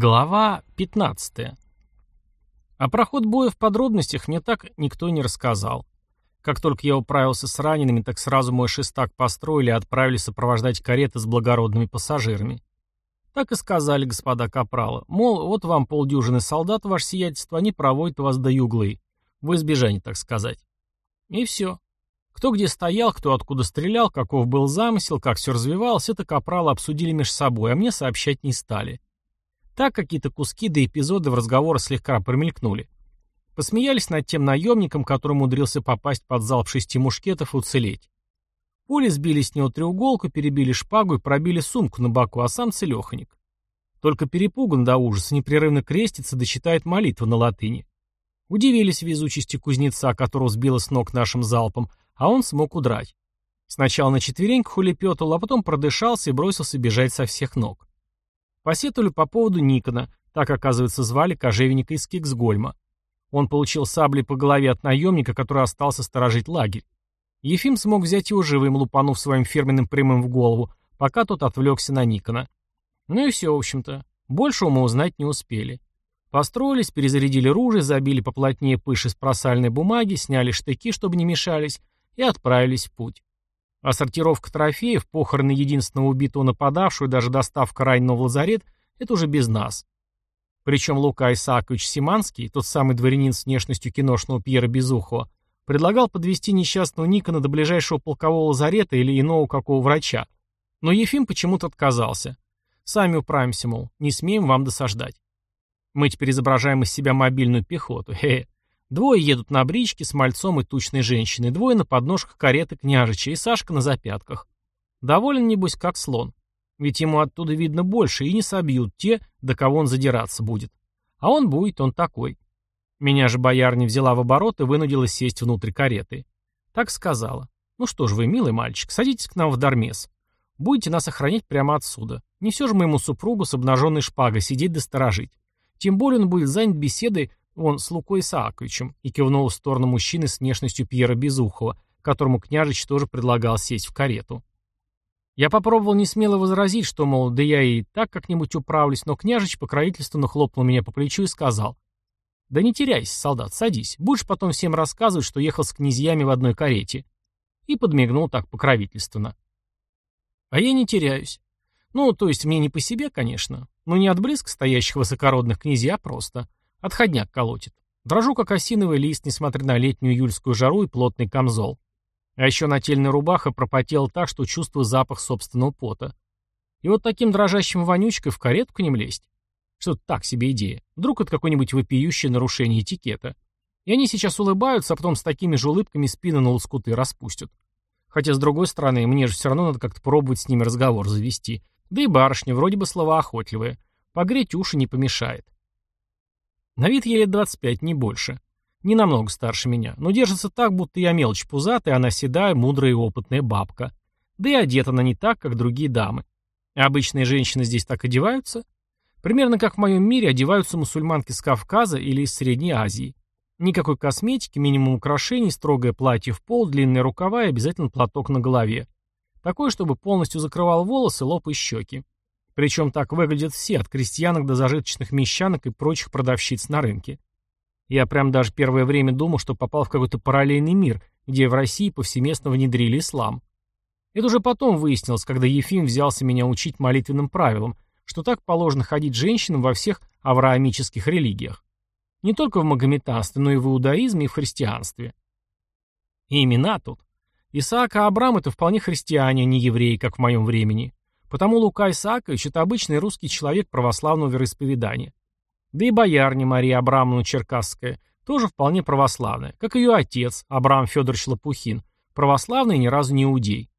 Глава 15. А проход боя в подробностях мне так никто не рассказал. Как только я управился с ранеными, так сразу мой шестак построили и отправили сопровождать кареты с благородными пассажирами. Так и сказали господа капралы, мол, вот вам полдюжины солдат, ваше сиятельство, они проводят вас до юглы. В избежание, так сказать. И все. Кто где стоял, кто откуда стрелял, каков был замысел, как все развивалось, это капралы обсудили между собой, а мне сообщать не стали. Так какие-то куски да эпизоды в разговоре слегка промелькнули. Посмеялись над тем наемником, который умудрился попасть под залп шести мушкетов и уцелеть. Пули сбили с него треуголку, перебили шпагу и пробили сумку на боку, а сам целеханик. Только перепуган до ужаса, непрерывно крестится да читает молитву на латыни. Удивились везучести кузнеца, которого сбило с ног нашим залпом, а он смог удрать. Сначала на четвереньках улепетал, а потом продышался и бросился бежать со всех ног. Посетовали по поводу Никона, так, оказывается, звали кожевенника из Киксгольма. Он получил саблей по голове от наемника, который остался сторожить лагерь. Ефим смог взять его живым, лупанув своим фирменным прямым в голову, пока тот отвлекся на Никона. Ну и все, в общем-то. Больше мы узнать не успели. Построились, перезарядили ружья, забили поплотнее пыш из просальной бумаги, сняли штыки, чтобы не мешались, и отправились в путь. А сортировка трофеев, похороны единственного убитого нападавшего и даже доставка раненого в лазарет – это уже без нас. Причем Лука Исаакович Симанский, тот самый дворянин с внешностью киношного Пьера Безухова, предлагал подвести несчастного Никона до ближайшего полкового лазарета или иного какого врача. Но Ефим почему-то отказался. Сами управимся, мол, не смеем вам досаждать. Мы теперь изображаем из себя мобильную пехоту. Хе-хе. Двое едут на бричке с мальцом и тучной женщиной, двое на подножках кареты княжича и Сашка на запятках. Доволен, небось, как слон. Ведь ему оттуда видно больше, и не собьют те, до кого он задираться будет. А он будет, он такой. Меня же боярня взяла в оборот и вынудила сесть внутрь кареты. Так сказала. Ну что ж вы, милый мальчик, садитесь к нам в Дармес. Будете нас охранять прямо отсюда. Не все же моему супругу с обнаженной шпагой сидеть да сторожить. Тем более он будет занят беседой он с Лукой Исааковичем, и кивнул в сторону мужчины с внешностью Пьера Безухова, которому княжич тоже предлагал сесть в карету. Я попробовал не смело возразить, что, мол, да я и так как-нибудь управлюсь, но княжич покровительственно хлопнул меня по плечу и сказал, «Да не теряйся, солдат, садись, будешь потом всем рассказывать, что ехал с князьями в одной карете». И подмигнул так покровительственно. А я не теряюсь. Ну, то есть мне не по себе, конечно, но не от близко стоящих высокородных князей, а просто. Отходняк колотит. Дрожу, как осиновый лист, несмотря на летнюю июльскую жару и плотный камзол. А еще нательная рубаха пропотела так, что чувствую запах собственного пота. И вот таким дрожащим вонючкой в каретку ним лезть. Что-то так себе идея. Вдруг это какое-нибудь вопиющее нарушение этикета. И они сейчас улыбаются, а потом с такими же улыбками спины на лоскуты распустят. Хотя, с другой стороны, мне же все равно надо как-то пробовать с ними разговор завести. Да и барышня вроде бы словоохотливая. Погреть уши не помешает. На вид ей лет 25, не больше. Не намного старше меня, но держится так, будто я мелочь пузатая, она седая, мудрая и опытная бабка. Да и одета она не так, как другие дамы. обычные женщины здесь так одеваются? Примерно как в моем мире одеваются мусульманки с Кавказа или из Средней Азии. Никакой косметики, минимум украшений, строгое платье в пол, длинные рукава и обязательно платок на голове. Такой, чтобы полностью закрывал волосы, лоб и щеки. Причем так выглядят все, от крестьянок до зажиточных мещанок и прочих продавщиц на рынке. Я прям даже первое время думал, что попал в какой-то параллельный мир, где в России повсеместно внедрили ислам. Это уже потом выяснилось, когда Ефим взялся меня учить молитвенным правилам, что так положено ходить женщинам во всех авраамических религиях. Не только в магометанстве, но и в иудаизме и в христианстве. И имена тут. Исаак и Абрам — это вполне христиане, а не евреи, как в моем времени. Потому Лука Исаакович – это обычный русский человек православного вероисповедания. Да и боярня Мария Абрамовна Черкасская тоже вполне православная, как ее отец, Абрам Федорович Лопухин, православный ни разу не иудей.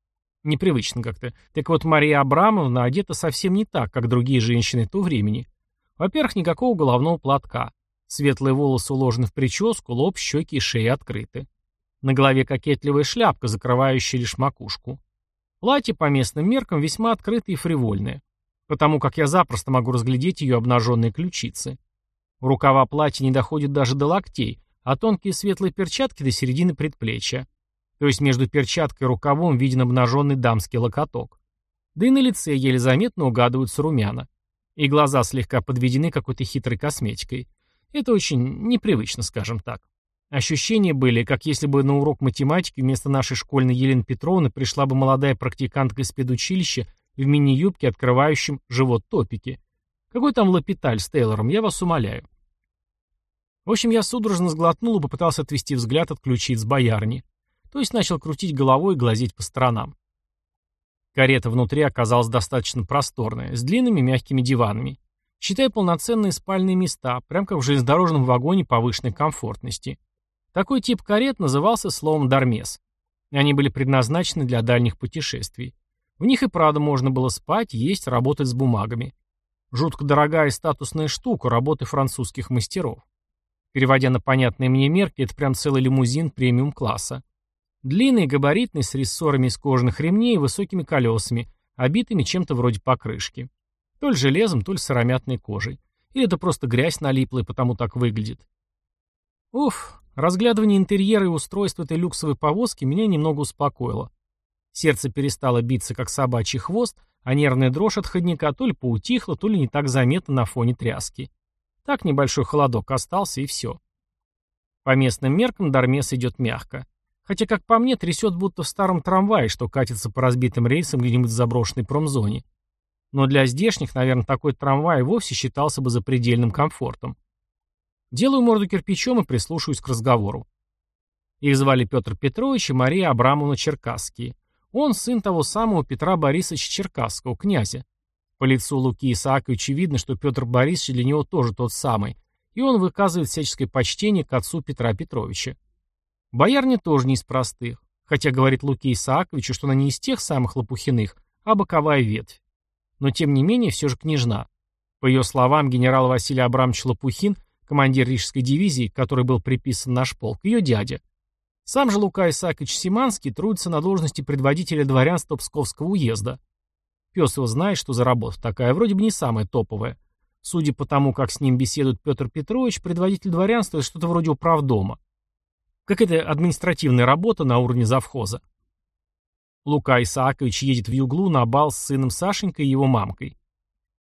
Непривычно как-то. Так вот, Мария Абрамовна одета совсем не так, как другие женщины того времени. Во-первых, никакого головного платка. Светлые волосы уложены в прическу, лоб, щеки и шея открыты. На голове кокетливая шляпка, закрывающая лишь макушку. Платье по местным меркам весьма открытое и фривольное, потому как я запросто могу разглядеть ее обнаженные ключицы. Рукава платья не доходят даже до локтей, а тонкие светлые перчатки до середины предплечья. То есть между перчаткой и рукавом виден обнаженный дамский локоток. Да и на лице еле заметно угадываются румяна. И глаза слегка подведены какой-то хитрой косметикой. Это очень непривычно, скажем так. Ощущения были, как если бы на урок математики вместо нашей школьной Елены Петровны пришла бы молодая практикантка из педучилища в мини-юбке, открывающем живот топики. Какой там лапиталь с Тейлором, я вас умоляю. В общем, я судорожно сглотнул и попытался отвести взгляд от ключиц боярни. То есть начал крутить головой и глазеть по сторонам. Карета внутри оказалась достаточно просторная, с длинными мягкими диванами. Считай полноценные спальные места, прям как в железнодорожном вагоне повышенной комфортности. Такой тип карет назывался словом «дармес». Они были предназначены для дальних путешествий. В них и правда можно было спать, есть, работать с бумагами. Жутко дорогая и статусная штука работы французских мастеров. Переводя на понятные мне мерки, это прям целый лимузин премиум-класса. Длинный, габаритный, с рессорами из кожаных ремней и высокими колесами, обитыми чем-то вроде покрышки. То ли железом, то ли сыромятной кожей. Или это просто грязь налипла и потому так выглядит. Уф, разглядывание интерьера и устройства этой люксовой повозки меня немного успокоило. Сердце перестало биться, как собачий хвост, а нервная дрожь от ходника то ли поутихла, то ли не так заметно на фоне тряски. Так небольшой холодок остался, и все. По местным меркам Дармес идет мягко. Хотя, как по мне, трясет будто в старом трамвае, что катится по разбитым рельсам где-нибудь в заброшенной промзоне. Но для здешних, наверное, такой трамвай вовсе считался бы запредельным комфортом. Делаю морду кирпичом и прислушиваюсь к разговору. Их звали Петр Петрович и Мария Абрамовна Черкасские. Он сын того самого Петра Борисовича Черкасского, князя. По лицу Луки Исааковича видно, что Петр Борисович для него тоже тот самый, и он выказывает всяческое почтение к отцу Петра Петровича. Боярня тоже не из простых, хотя говорит Луке Исааковичу, что она не из тех самых Лопухиных, а боковая ветвь. Но тем не менее все же княжна. По ее словам, генерал Василий Абрамович Лопухин, командир Рижской дивизии, который был приписан наш полк, ее дядя. Сам же Лука Исаакович Симанский трудится на должности предводителя дворянства Псковского уезда. Пес его знает, что за работа такая, вроде бы не самая топовая. Судя по тому, как с ним беседует Петр Петрович, предводитель дворянства – это что-то вроде управдома. Какая-то административная работа на уровне завхоза. Лука Исаакович едет в Юглу на бал с сыном Сашенькой и его мамкой.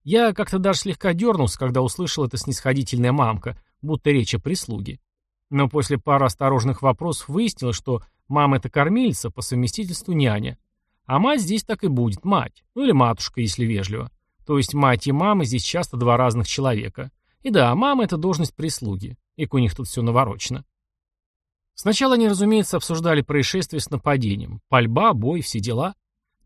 Я как-то даже слегка дернулся, когда услышал это снисходительная мамка, будто речь о прислуге. Но после пары осторожных вопросов выяснилось, что мама это кормильца, по совместительству няня. А мать здесь так и будет, мать. Ну или матушка, если вежливо. То есть мать и мама здесь часто два разных человека. И да, мама это должность прислуги. И у них тут все наворочено. Сначала они, разумеется, обсуждали происшествие с нападением. Пальба, бой, все дела.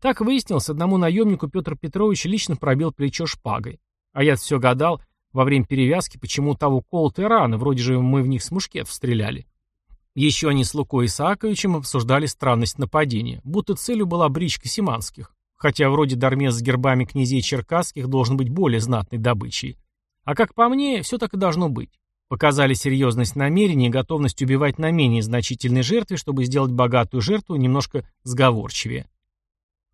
Так выяснилось, одному наемнику Петр Петрович лично пробил плечо шпагой. А я все гадал, во время перевязки, почему у того колотые раны, вроде же мы в них с мушкетов стреляли. Еще они с Лукой Исааковичем обсуждали странность нападения, будто целью была бричка Симанских. Хотя вроде Дармес с гербами князей Черкасских должен быть более знатной добычей. А как по мне, все так и должно быть. Показали серьезность намерений и готовность убивать на менее значительной жертве, чтобы сделать богатую жертву немножко сговорчивее.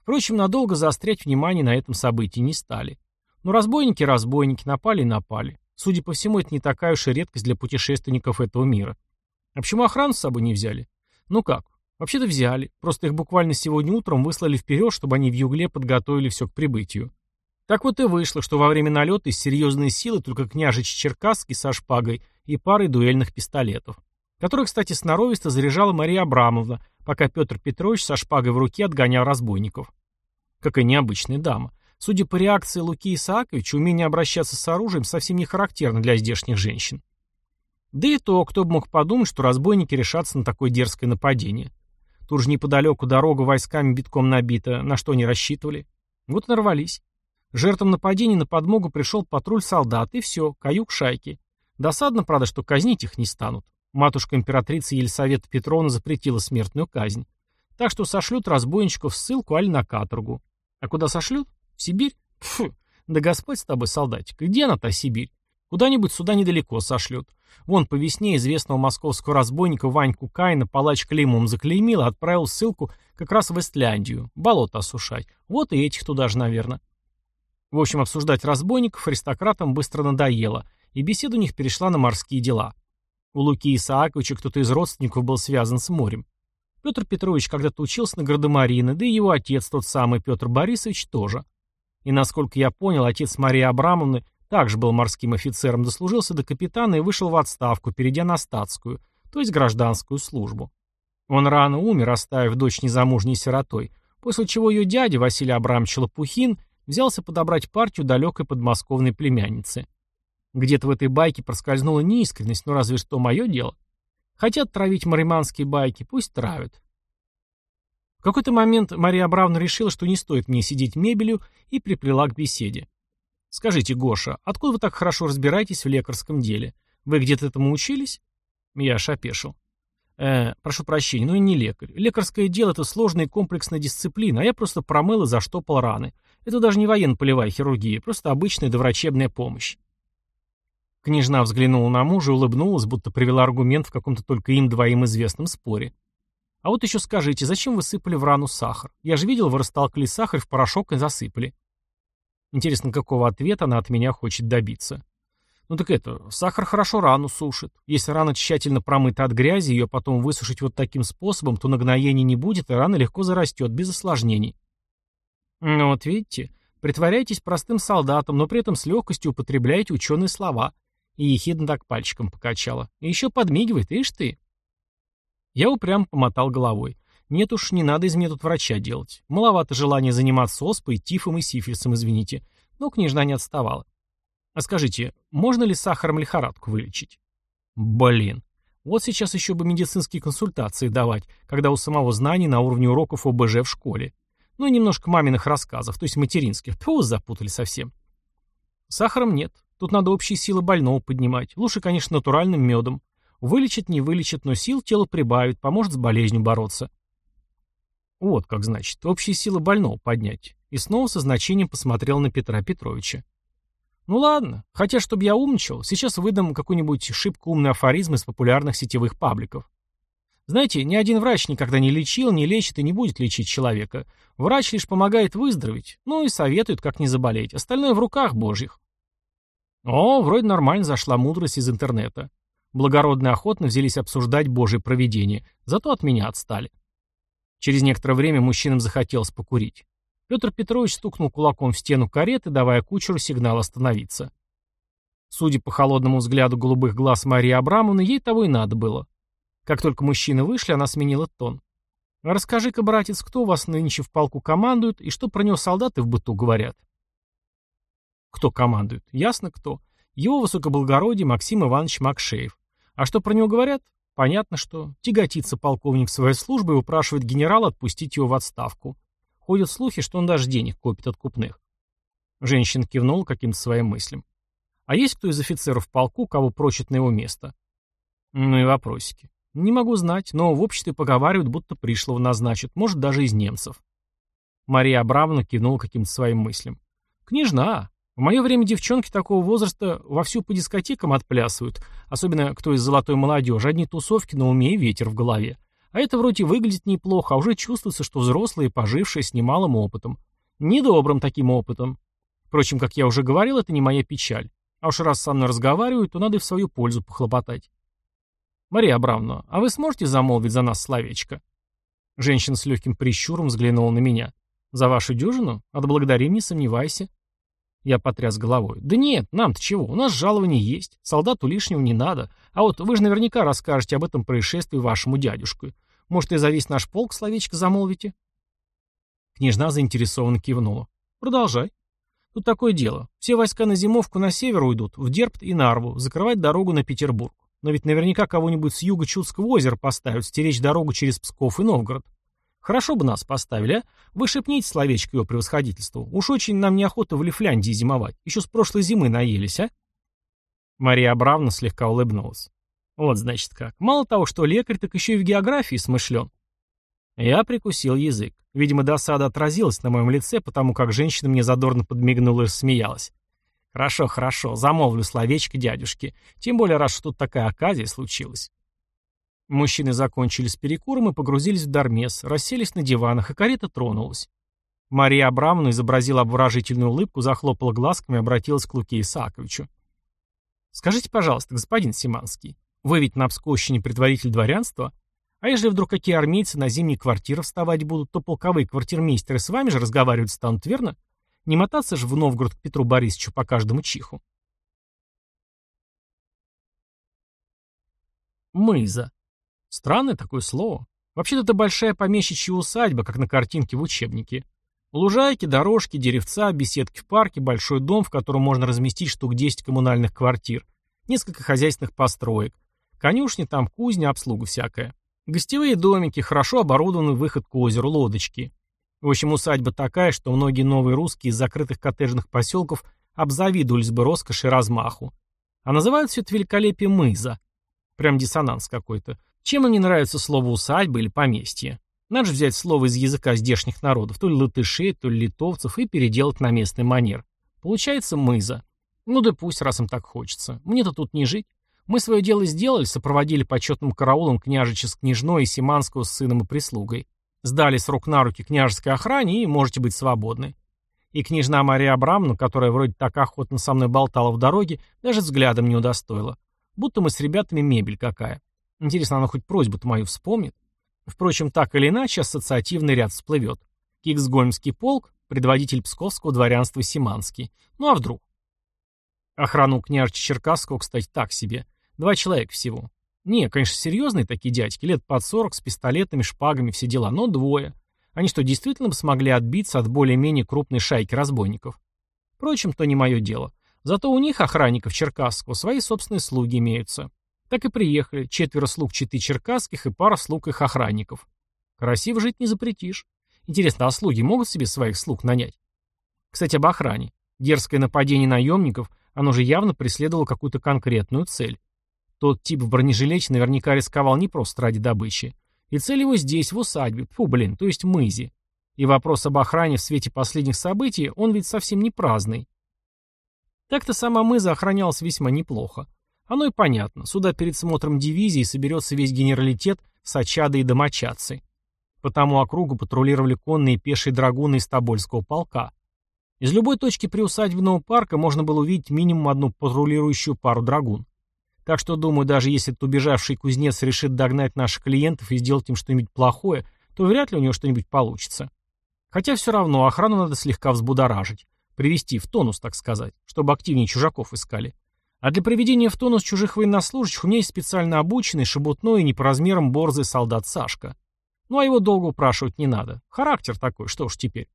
Впрочем, надолго заострять внимание на этом событии не стали. Но разбойники разбойники напали и напали. Судя по всему, это не такая уж и редкость для путешественников этого мира. А почему охрану с собой не взяли? Ну как? Вообще-то взяли. Просто их буквально сегодня утром выслали вперед, чтобы они в Югле подготовили все к прибытию. Так вот и вышло, что во время налета из серьезной силы только княжич Черкасский со шпагой и парой дуэльных пистолетов, которые, кстати, сноровисто заряжала Мария Абрамовна, пока Петр Петрович со шпагой в руке отгонял разбойников. Какая необычная дама. Судя по реакции Луки Исааковича, умение обращаться с оружием совсем не характерно для здешних женщин. Да и то, кто бы мог подумать, что разбойники решатся на такое дерзкое нападение. Тут же неподалеку дорога войсками битком набита, на что они рассчитывали. Вот нарвались. Жертвам нападения на подмогу пришел патруль солдат, и все, каюк шайки. Досадно, правда, что казнить их не станут. Матушка императрица Елисавета Петровна запретила смертную казнь. Так что сошлют разбойничков в ссылку али на каторгу. А куда сошлют? В Сибирь? Фу, да Господь с тобой, солдатик. Где она, та Сибирь? Куда-нибудь сюда недалеко сошлют. Вон по весне известного московского разбойника Ваньку Каина палач клеймом заклеймил и отправил ссылку как раз в Эстляндию, болото осушать. Вот и этих туда же, наверное. В общем, обсуждать разбойников аристократам быстро надоело, и беседа у них перешла на морские дела. У Луки Исааковича кто-то из родственников был связан с морем. Петр Петрович когда-то учился на гардемарины, да и его отец, тот самый Петр Борисович, тоже. И, насколько я понял, отец Марии Абрамовны также был морским офицером, дослужился до капитана и вышел в отставку, перейдя на статскую, то есть гражданскую службу. Он рано умер, оставив дочь незамужней сиротой, после чего ее дядя Василий Абрамович Лопухин взялся подобрать партию далекой подмосковной племянницы. Где-то в этой байке проскользнула неискренность, но разве что мое дело. Хотят травить мариманские байки, пусть травят. В какой-то момент Мария Абрамовна решила, что не стоит мне сидеть мебелью, и приплела к беседе. «Скажите, Гоша, откуда вы так хорошо разбираетесь в лекарском деле? Вы где-то этому учились?» Я аж опешил. Э, прошу прощения, но и не лекарь. Лекарское дело — это сложная и комплексная дисциплина, а я просто промыл и заштопал раны. Это даже не военно-полевая хирургия, просто обычная доврачебная помощь. Княжна взглянула на мужа и улыбнулась, будто привела аргумент в каком-то только им двоим известном споре. А вот еще скажите, зачем вы сыпали в рану сахар? Я же видел, вы растолкли сахар в порошок и засыпали. Интересно, какого ответа она от меня хочет добиться. Ну так это, сахар хорошо рану сушит. Если рана тщательно промыта от грязи, ее потом высушить вот таким способом, то нагноения не будет, и рана легко зарастет, без осложнений. Ну вот видите, притворяйтесь простым солдатом, но при этом с легкостью употребляете ученые слова. И ехидно так пальчиком покачала. И еще подмигивает, ишь ты. Я упрямо помотал головой. Нет уж, не надо из меня тут врача делать. Маловато желания заниматься оспой, тифом и сифилисом, извините. Но княжна не отставала. А скажите, можно ли сахаром лихорадку вылечить? Блин. Вот сейчас еще бы медицинские консультации давать, когда у самого знаний на уровне уроков ОБЖ в школе. Ну и немножко маминых рассказов, то есть материнских. Фу, запутали совсем. Сахаром нет. Тут надо общие силы больного поднимать. Лучше, конечно, натуральным медом. Вылечит, не вылечит, но сил тело прибавит, поможет с болезнью бороться. Вот как значит, общие силы больного поднять. И снова со значением посмотрел на Петра Петровича. Ну ладно, хотя, чтобы я умничал, сейчас выдам какой-нибудь шибко умный афоризм из популярных сетевых пабликов. Знаете, ни один врач никогда не лечил, не лечит и не будет лечить человека. Врач лишь помогает выздороветь, ну и советует, как не заболеть. Остальное в руках божьих. О, вроде нормально зашла мудрость из интернета. Благородно охотно взялись обсуждать божье провидение, зато от меня отстали. Через некоторое время мужчинам захотелось покурить. Петр Петрович стукнул кулаком в стену кареты, давая кучеру сигнал остановиться. Судя по холодному взгляду голубых глаз Марии Абрамовны, ей того и надо было. Как только мужчины вышли, она сменила тон. «Расскажи-ка, братец, кто вас нынче в полку командует и что про него солдаты в быту говорят?» «Кто командует? Ясно, кто. Его высокоблагородие Максим Иванович Макшеев. А что про него говорят? Понятно, что. Тяготится полковник своей службой и упрашивает генерала отпустить его в отставку. Ходят слухи, что он даже денег копит от купных. Женщина кивнула каким-то своим мыслям. А есть кто из офицеров в полку, кого прочат на его место? Ну и вопросики. Не могу знать, но в обществе поговаривают, будто пришлого назначат, может, даже из немцев. Мария Абрамовна кивнула каким-то своим мыслям. Княжна. В мое время девчонки такого возраста вовсю по дискотекам отплясывают, особенно кто из золотой молодежи, одни тусовки на уме ветер в голове. А это вроде выглядит неплохо, а уже чувствуется, что взрослые, пожившие с немалым опытом. Недобрым таким опытом. Впрочем, как я уже говорил, это не моя печаль. А уж раз со мной разговаривают, то надо и в свою пользу похлопотать. Мария Абрамовна, а вы сможете замолвить за нас словечко? Женщина с легким прищуром взглянула на меня. За вашу дюжину? Отблагодарим, не сомневайся. Я потряс головой. Да нет, нам-то чего, у нас жалование есть, солдату лишнего не надо. А вот вы же наверняка расскажете об этом происшествии вашему дядюшку. Может, и за весь наш полк словечко замолвите? Княжна заинтересованно кивнула. Продолжай. Тут такое дело. Все войска на зимовку на север уйдут, в Дербт и Нарву, закрывать дорогу на Петербург. Но ведь наверняка кого-нибудь с юга Чудского озера поставят, стеречь дорогу через Псков и Новгород. Хорошо бы нас поставили, а? Вы шепните словечко его превосходительству. Уж очень нам неохота в Лифляндии зимовать. Еще с прошлой зимы наелись, а? Мария Абрамовна слегка улыбнулась. Вот, значит, как. Мало того, что лекарь, так еще и в географии смышлен. Я прикусил язык. Видимо, досада отразилась на моем лице, потому как женщина мне задорно подмигнула и рассмеялась. Хорошо, хорошо, замолвлю словечко дядюшке. Тем более, раз что тут такая оказия случилась. Мужчины закончили с перекуром и погрузились в дармес, расселись на диванах, и карета тронулась. Мария Абрамовна изобразила обворожительную улыбку, захлопала глазками и обратилась к Луке Исааковичу. «Скажите, пожалуйста, господин Симанский, вы ведь на Псковщине предваритель дворянства? А если вдруг какие армейцы на зимние квартиры вставать будут, то полковые квартирмейстеры с вами же разговаривать станут, верно? Не мотаться же в Новгород к Петру Борисовичу по каждому чиху. Мыза. Странное такое слово. Вообще-то это большая помещичья усадьба, как на картинке в учебнике. Лужайки, дорожки, деревца, беседки в парке, большой дом, в котором можно разместить штук 10 коммунальных квартир, несколько хозяйственных построек. Конюшни, там кузня, обслуга всякая. Гостевые домики, хорошо оборудованный выход к озеру, лодочки. В общем, усадьба такая, что многие новые русские из закрытых коттеджных поселков обзавидовались бы роскоши и размаху. А называют все это великолепие мыза. Прям диссонанс какой-то. Чем им не нравится слово «усадьба» или «поместье»? Надо же взять слово из языка здешних народов, то ли латышей, то ли литовцев, и переделать на местный манер. Получается мыза. Ну да пусть, раз им так хочется. Мне-то тут не жить. Мы свое дело сделали, сопроводили почетным караулом княжича с княжной и Симанского с сыном и прислугой. Сдали с рук на руки княжеской охране и можете быть свободны. И княжна Мария Абрамовна, которая вроде так охотно со мной болтала в дороге, даже взглядом не удостоила. Будто мы с ребятами мебель какая. Интересно, она хоть просьбу-то мою вспомнит? Впрочем, так или иначе, ассоциативный ряд всплывет. Киксгольмский полк, предводитель псковского дворянства Симанский. Ну а вдруг? Охрану княжича Черкасского, кстати, так себе. Два человека всего. Не, конечно, серьезные такие дядьки, лет под сорок, с пистолетами, шпагами, все дела, но двое. Они что, действительно бы смогли отбиться от более-менее крупной шайки разбойников? Впрочем, то не мое дело. Зато у них, охранников Черкасского, свои собственные слуги имеются. Так и приехали, четверо слуг читы черкасских и пара слуг их охранников. Красиво жить не запретишь. Интересно, а слуги могут себе своих слуг нанять? Кстати, об охране. Дерзкое нападение наемников, оно же явно преследовало какую-то конкретную цель. Тот тип в бронежилете наверняка рисковал не просто ради добычи. И цель его здесь, в усадьбе, фу, блин, то есть мызе. И вопрос об охране в свете последних событий, он ведь совсем не праздный. Так-то сама мыза охранялась весьма неплохо. Оно и понятно. Сюда перед смотром дивизии соберется весь генералитет, сачады и домочадцы. По тому округу патрулировали конные и пешие драгуны из Тобольского полка. Из любой точки приусадебного парка можно было увидеть минимум одну патрулирующую пару драгун. Так что, думаю, даже если этот убежавший кузнец решит догнать наших клиентов и сделать им что-нибудь плохое, то вряд ли у него что-нибудь получится. Хотя все равно охрану надо слегка взбудоражить. Привести в тонус, так сказать, чтобы активнее чужаков искали. А для приведения в тонус чужих военнослужащих у меня есть специально обученный, шебутной и не по размерам борзый солдат Сашка. Ну а его долго упрашивать не надо. Характер такой, что уж теперь.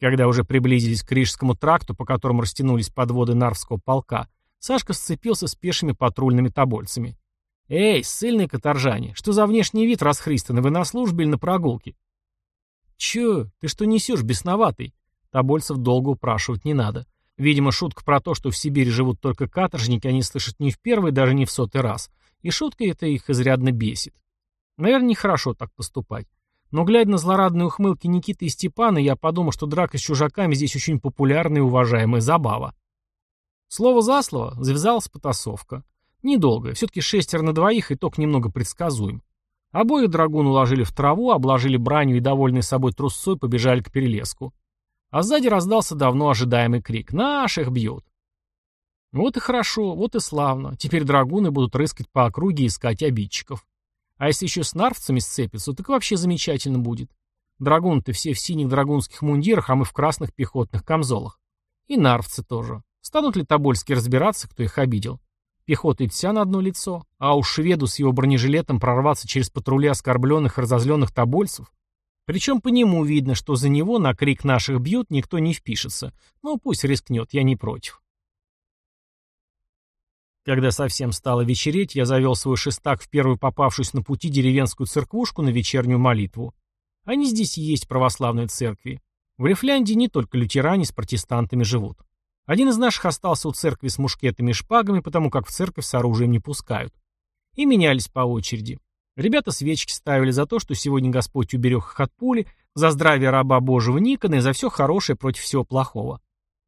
Когда уже приблизились к Рижскому тракту, по которому растянулись подводы Нарвского полка, Сашка сцепился с пешими патрульными тобольцами. «Эй, ссыльные каторжане, что за внешний вид расхристанный, вы на службе или на прогулке?» «Чё, ты что несешь, бесноватый?» Тобольцев долго упрашивать не надо. Видимо, шутка про то, что в Сибири живут только каторжники, они слышат не в первый, даже не в сотый раз. И шутка эта их изрядно бесит. Наверное, нехорошо так поступать. Но глядя на злорадные ухмылки Никиты и Степана, я подумал, что драка с чужаками здесь очень популярная и уважаемая забава. Слово за слово завязалась потасовка. Недолго, все-таки шестеро на двоих, итог немного предсказуем. Обоих драгун уложили в траву, обложили бранью и, довольные собой трусцой, побежали к перелеску. А сзади раздался давно ожидаемый крик «Наших бьют!». Вот и хорошо, вот и славно. Теперь драгуны будут рыскать по округе и искать обидчиков. А если еще с нарвцами сцепятся, так вообще замечательно будет. Драгун-то все в синих драгунских мундирах, а мы в красных пехотных камзолах. И нарвцы тоже. Станут ли тобольские разбираться, кто их обидел? Пехота и вся на одно лицо, а уж шведу с его бронежилетом прорваться через патрули оскорбленных и разозленных тобольцев? Причем по нему видно, что за него на крик наших бьют никто не впишется. Ну, пусть рискнет, я не против. Когда совсем стало вечереть, я завел свой шестак в первую попавшуюся на пути деревенскую церквушку на вечернюю молитву. Они здесь есть православные церкви. В Рифляндии не только лютеране с протестантами живут. Один из наших остался у церкви с мушкетами и шпагами, потому как в церковь с оружием не пускают. И менялись по очереди. Ребята свечки ставили за то, что сегодня Господь уберег их от пули, за здравие раба Божьего Никона и за все хорошее против всего плохого.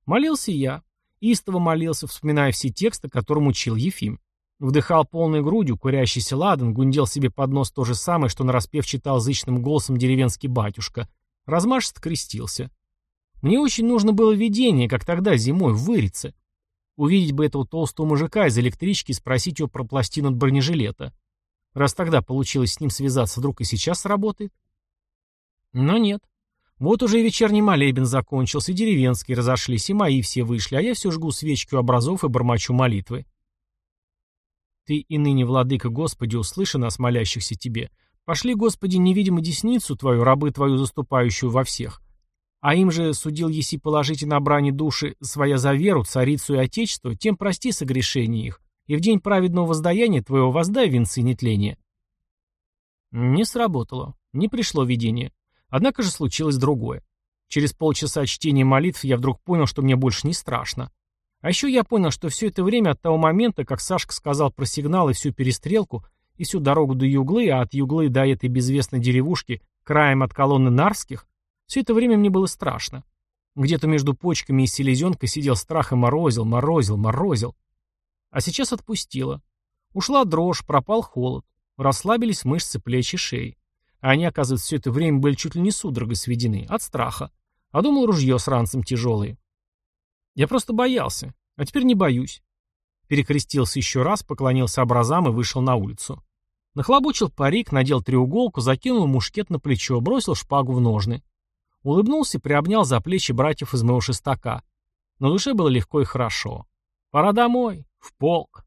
Молился я. Истово молился, вспоминая все тексты, которым учил Ефим. Вдыхал полной грудью, курящийся ладан, гундел себе под нос то же самое, что нараспев читал зычным голосом деревенский батюшка. Размашисто крестился. Мне очень нужно было видение, как тогда зимой в Вырице. Увидеть бы этого толстого мужика из электрички и спросить его про пластину от бронежилета. Раз тогда получилось с ним связаться, вдруг и сейчас сработает? Но нет. Вот уже и вечерний молебен закончился, и деревенские разошлись, и мои все вышли, а я все жгу свечки у образов и бормочу молитвы. Ты и ныне, владыка Господи, услыши нас, молящихся Тебе. Пошли, Господи, невидимо десницу Твою, рабы Твою, заступающую во всех. А им же судил еси положите на брани души своя за веру, царицу и отечество, тем прости согрешения их, и в день праведного воздаяния Твоего воздай венцы нетления. Не сработало, не пришло видение. Однако же случилось другое. Через полчаса чтения молитв я вдруг понял, что мне больше не страшно. А еще я понял, что все это время от того момента, как Сашка сказал про сигнал и всю перестрелку, и всю дорогу до Юглы, а от Юглы до этой безвестной деревушки, краем от колонны Нарских, все это время мне было страшно. Где-то между почками и селезенкой сидел страх и морозил, морозил, морозил. А сейчас отпустило. Ушла дрожь, пропал холод. Расслабились мышцы плеч и шеи. А они, оказывается, все это время были чуть ли не судорогой сведены, от страха. А думал, ружье с ранцем тяжелое. Я просто боялся, а теперь не боюсь. Перекрестился еще раз, поклонился образам и вышел на улицу. Нахлобучил парик, надел треуголку, закинул мушкет на плечо, бросил шпагу в ножны. Улыбнулся и приобнял за плечи братьев из моего шестака. На душе было легко и хорошо. Пора домой, в полк.